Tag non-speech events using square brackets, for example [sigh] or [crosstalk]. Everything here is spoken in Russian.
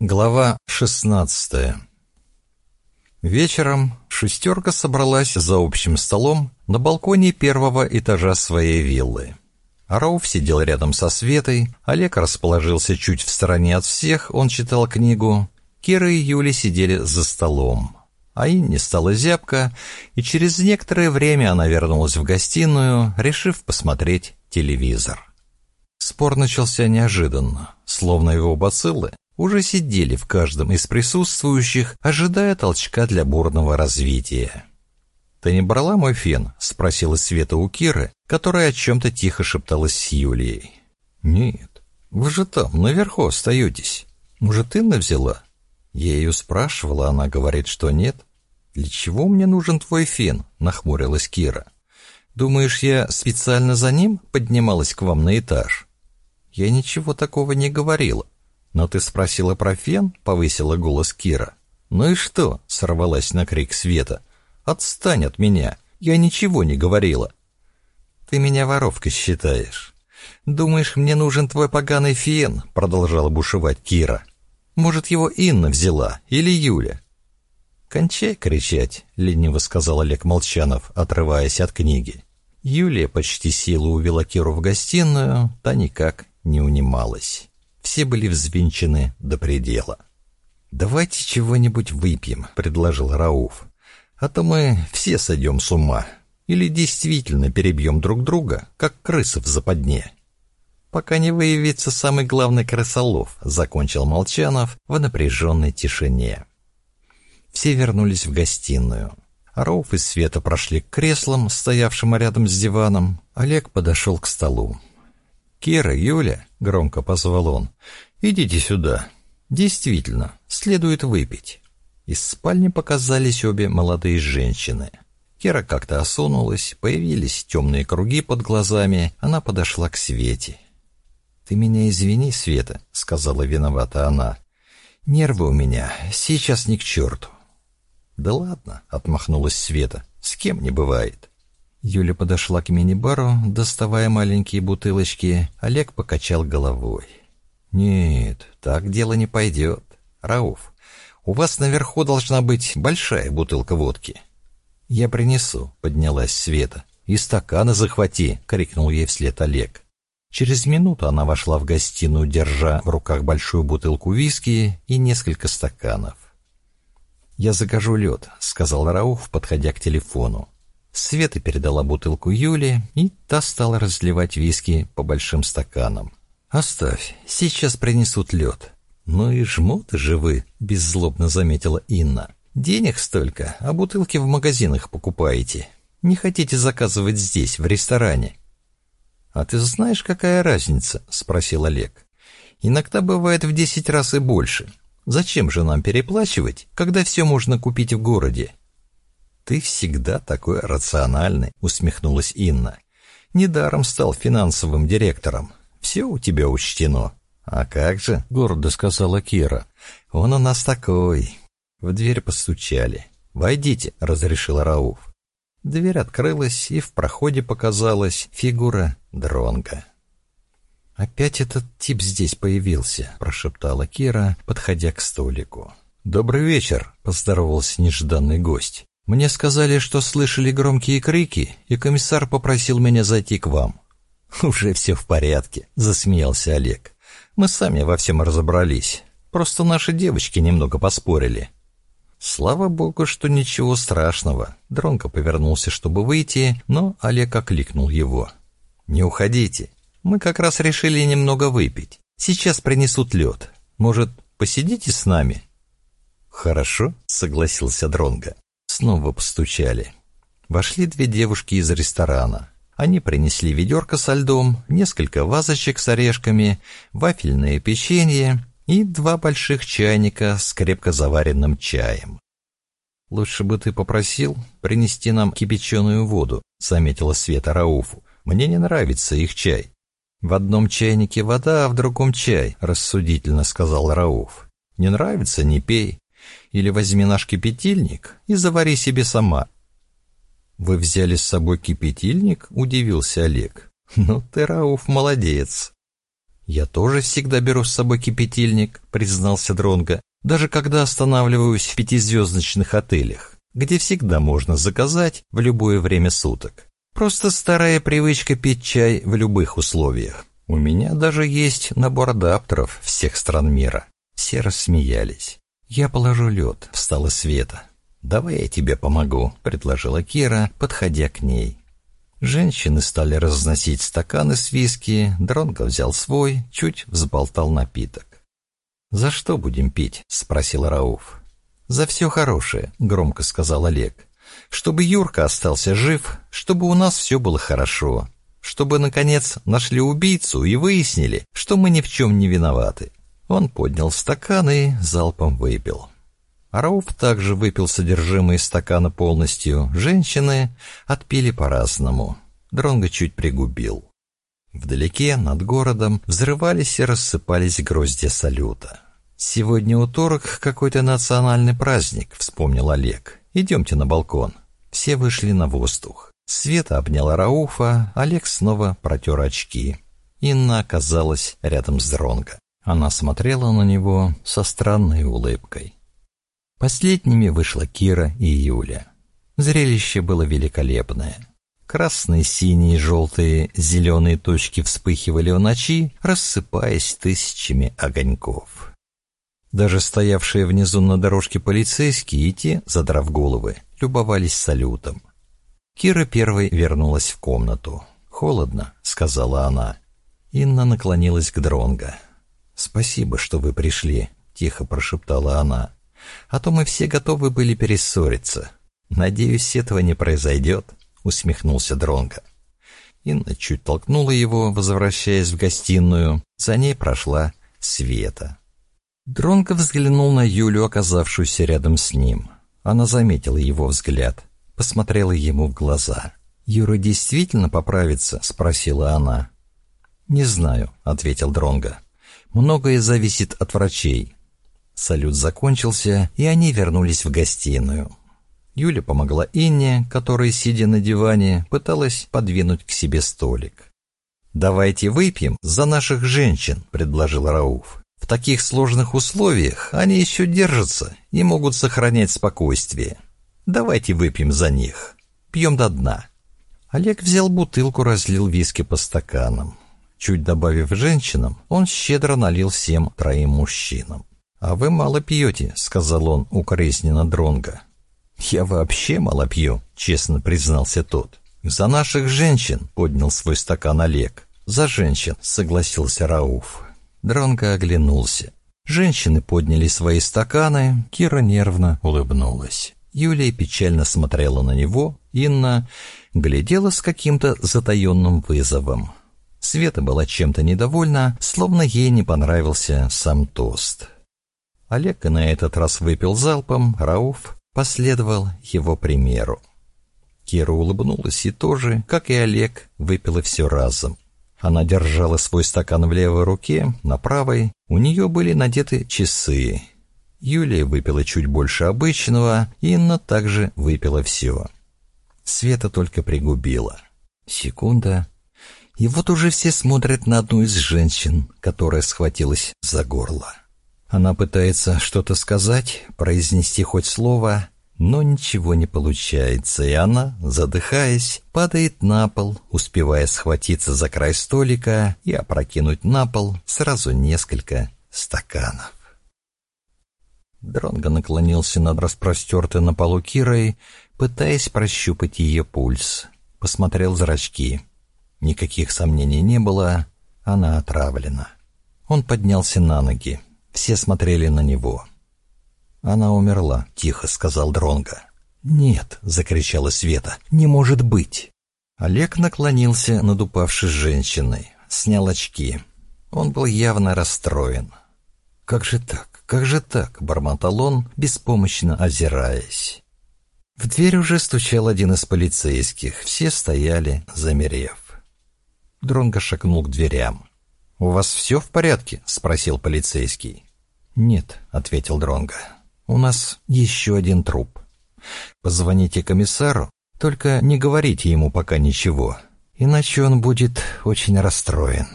Глава 16 Вечером шестерка собралась за общим столом на балконе первого этажа своей виллы. Рауф сидел рядом со Светой, Олег расположился чуть в стороне от всех, он читал книгу. Кира и Юля сидели за столом. А Инне стала зябко, и через некоторое время она вернулась в гостиную, решив посмотреть телевизор. Спор начался неожиданно, словно его бациллы уже сидели в каждом из присутствующих, ожидая толчка для бурного развития. «Ты не брала мой фен?» — спросила Света у Киры, которая о чем-то тихо шепталась с Юлией. «Нет, вы же там, наверху остаетесь. Может, Инна взяла?» Я ее спрашивала, она говорит, что нет. «Для чего мне нужен твой фен?» — нахмурилась Кира. «Думаешь, я специально за ним поднималась к вам на этаж?» «Я ничего такого не говорила. «Но ты спросила про фен?» — повысила голос Кира. «Ну и что?» — сорвалась на крик Света. «Отстань от меня! Я ничего не говорила!» «Ты меня воровкой считаешь. Думаешь, мне нужен твой поганый фен?» — продолжала бушевать Кира. «Может, его Инна взяла или Юля?» «Кончай кричать», — лениво сказал Олег Молчанов, отрываясь от книги. Юлия почти силу увела Киру в гостиную, та никак не унималась. Все были взвинчены до предела. «Давайте чего-нибудь выпьем», — предложил Рауф. «А то мы все сойдем с ума. Или действительно перебьем друг друга, как крысы в западне». «Пока не выявится самый главный крысолов», — закончил Молчанов в напряженной тишине. Все вернулись в гостиную. Рауф и Света прошли к креслам, стоявшим рядом с диваном. Олег подошел к столу. «Кира, Юля», — громко позвал он, — «идите сюда. Действительно, следует выпить». Из спальни показались обе молодые женщины. Кира как-то осунулась, появились темные круги под глазами, она подошла к Свете. «Ты меня извини, Света», — сказала виновата она. «Нервы у меня сейчас ни к черту». «Да ладно», — отмахнулась Света, — «с кем не бывает». Юля подошла к мини-бару, доставая маленькие бутылочки. Олег покачал головой. «Нет, так дело не пойдет. Рауф, у вас наверху должна быть большая бутылка водки». «Я принесу», — поднялась Света. «И стаканы захвати», — крикнул ей вслед Олег. Через минуту она вошла в гостиную, держа в руках большую бутылку виски и несколько стаканов. «Я закажу лед», — сказал Рауф, подходя к телефону. Света передала бутылку Юле, и та стала разливать виски по большим стаканам. «Оставь, сейчас принесут лед». «Ну и жмут же вы», — беззлобно заметила Инна. «Денег столько, а бутылки в магазинах покупаете. Не хотите заказывать здесь, в ресторане?» «А ты знаешь, какая разница?» — спросил Олег. «Иногда бывает в десять раз и больше. Зачем же нам переплачивать, когда все можно купить в городе?» «Ты всегда такой рациональный», — усмехнулась Инна. «Недаром стал финансовым директором. Все у тебя учтено». «А как же?» — гордо сказала Кира. «Он у нас такой». В дверь постучали. «Войдите», — разрешил Рауф. Дверь открылась, и в проходе показалась фигура Дронга. «Опять этот тип здесь появился», — прошептала Кира, подходя к столику. «Добрый вечер», — поздоровался нежданный гость. Мне сказали, что слышали громкие крики, и комиссар попросил меня зайти к вам. [laughs] Уже все в порядке, засмеялся Олег. Мы сами во всем разобрались. Просто наши девочки немного поспорили. Слава богу, что ничего страшного. Дронко повернулся, чтобы выйти, но Олег окликнул его. Не уходите. Мы как раз решили немного выпить. Сейчас принесут лед. Может, посидите с нами? Хорошо, согласился Дронго. Снова постучали. Вошли две девушки из ресторана. Они принесли ведерко со льдом, несколько вазочек с орешками, вафельное печенье и два больших чайника с крепко заваренным чаем. «Лучше бы ты попросил принести нам кипяченую воду», — заметила Света Рауфу. «Мне не нравится их чай». «В одном чайнике вода, а в другом чай», — рассудительно сказал Рауф. «Не нравится — не пей. Или возьми наш кипятильник и завари себе сама». «Вы взяли с собой кипятильник?» — удивился Олег. «Ну ты, Рауф, молодец». «Я тоже всегда беру с собой кипятильник», — признался Дронго, «даже когда останавливаюсь в пятизвездочных отелях, где всегда можно заказать в любое время суток. Просто старая привычка пить чай в любых условиях. У меня даже есть набор адаптеров всех стран мира». Все рассмеялись. «Я положу лед», — встала Света. «Давай я тебе помогу», — предложила Кира, подходя к ней. Женщины стали разносить стаканы с виски, Дронго взял свой, чуть взболтал напиток. «За что будем пить?» — спросил Рауф. «За все хорошее», — громко сказал Олег. «Чтобы Юрка остался жив, чтобы у нас все было хорошо, чтобы, наконец, нашли убийцу и выяснили, что мы ни в чем не виноваты». Он поднял стакан и залпом выпил. Рауф также выпил содержимое стакана полностью. Женщины отпили по-разному. Дронго чуть пригубил. Вдалеке, над городом, взрывались и рассыпались гроздья салюта. «Сегодня уторок, какой-то национальный праздник», — вспомнил Олег. «Идемте на балкон». Все вышли на воздух. Света обняла Рауфа, Олег снова протер очки. Инна оказалась рядом с Дронго. Она смотрела на него со странной улыбкой. Последними вышла Кира и Юля. Зрелище было великолепное. Красные, синие, желтые, зеленые точки вспыхивали в ночи, рассыпаясь тысячами огоньков. Даже стоявшие внизу на дорожке полицейские и те, задрав головы, любовались салютом. Кира первой вернулась в комнату. «Холодно», — сказала она. Инна наклонилась к Дронго. «Спасибо, что вы пришли», — тихо прошептала она. А то мы все готовы были перессориться. Надеюсь, этого не произойдет, усмехнулся Дронго. Инна чуть толкнула его, возвращаясь в гостиную. За ней прошла Света. Дронго взглянул на Юлю, оказавшуюся рядом с ним. Она заметила его взгляд, посмотрела ему в глаза. «Юра действительно поправится?» — спросила она. «Не знаю», — ответил Дронго. «Многое зависит от врачей. Салют закончился, и они вернулись в гостиную. Юля помогла Инне, которая, сидя на диване, пыталась подвинуть к себе столик. «Давайте выпьем за наших женщин», — предложил Рауф. «В таких сложных условиях они еще держатся и могут сохранять спокойствие. Давайте выпьем за них. Пьем до дна». Олег взял бутылку, разлил виски по стаканам. Чуть добавив женщинам, он щедро налил всем троим мужчинам. «А вы мало пьете», — сказал он укоризненно Дронго. «Я вообще мало пью», — честно признался тот. «За наших женщин», — поднял свой стакан Олег. «За женщин», — согласился Рауф. Дронго оглянулся. Женщины подняли свои стаканы, Кира нервно улыбнулась. Юлия печально смотрела на него, Инна глядела с каким-то затаенным вызовом. Света была чем-то недовольна, словно ей не понравился сам тост. Олег на этот раз выпил залпом, Рауф последовал его примеру. Кира улыбнулась и тоже, как и Олег, выпила все разом. Она держала свой стакан в левой руке, на правой у нее были надеты часы. Юлия выпила чуть больше обычного, Инна также выпила все. Света только пригубила. Секунда. И вот уже все смотрят на одну из женщин, которая схватилась за горло. Она пытается что-то сказать, произнести хоть слово, но ничего не получается, и она, задыхаясь, падает на пол, успевая схватиться за край столика и опрокинуть на пол сразу несколько стаканов. Дронго наклонился над распростертой на полу Кирой, пытаясь прощупать ее пульс. Посмотрел зрачки. Никаких сомнений не было, она отравлена. Он поднялся на ноги. Все смотрели на него. «Она умерла», — тихо сказал Дронго. «Нет», — закричала Света, — «не может быть». Олег наклонился над упавшей женщиной, снял очки. Он был явно расстроен. «Как же так? Как же так?» — бормотал он, беспомощно озираясь. В дверь уже стучал один из полицейских. Все стояли, замерев. Дронго шагнул к дверям. «У вас все в порядке?» — спросил полицейский. «Нет», — ответил Дронго. «У нас еще один труп. Позвоните комиссару, только не говорите ему пока ничего, иначе он будет очень расстроен».